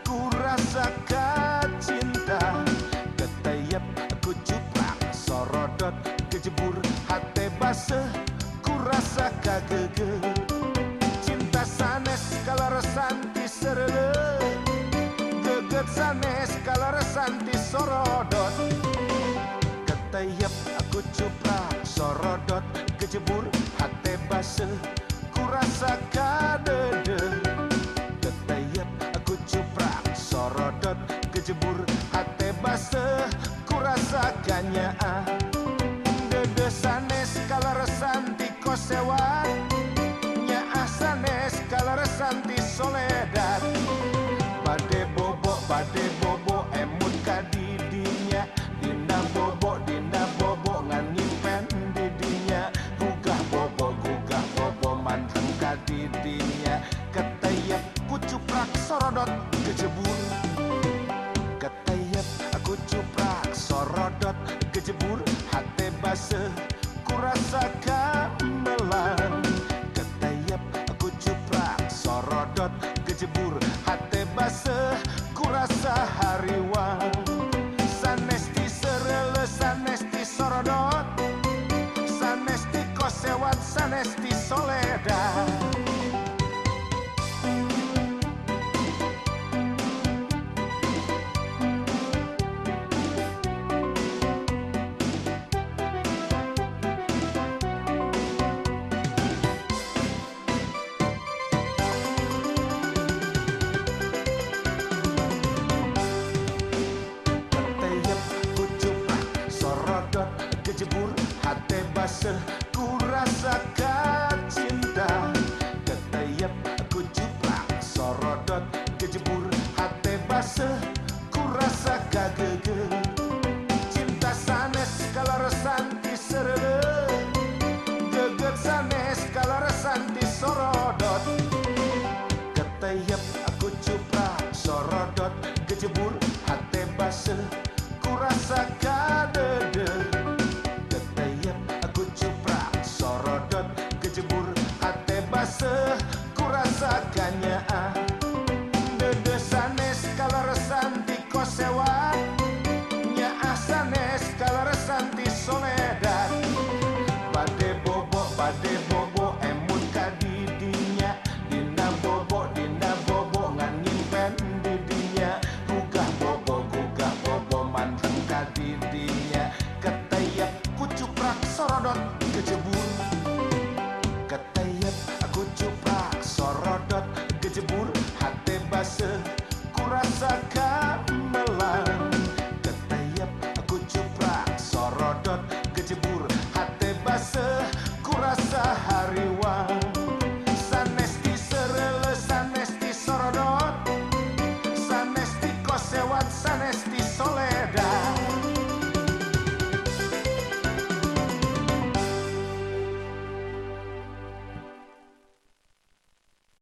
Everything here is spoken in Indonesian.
ku rasakan cinta Ketayap kucuprak Sorodot kejebur Hati basah ku rasakan geger Cinta sanes kalau resanti serele. Geget sanes kalau resanti sorodot. Ketayap aku cuprak Sorodot kejebur Hati basah ku rasakan dede harganya ah. Dede sanes kalau resanti kosewa Nya ah sanes kalau resanti soleh sorodot kejebur Hati basah ku rasakan melang Ketayap aku cuprak. Sorodot kejebur Hati basah ku rasa hariwang Sanesti serele sanesti sorodot. Sanesti kosewat sanesti soledad ku rasakan cinta. Ketayap kucuprak sorodot kejebur Hati basah ku rasakan geger Cinta sanes kalau resanti serele Geget sanes kalau resanti sorodot. Ketayap aku cuprak sorodot kejebur Hati basah ku rasakan sorodot kejebur Ketayep aku coba sorodot kejebur hati basah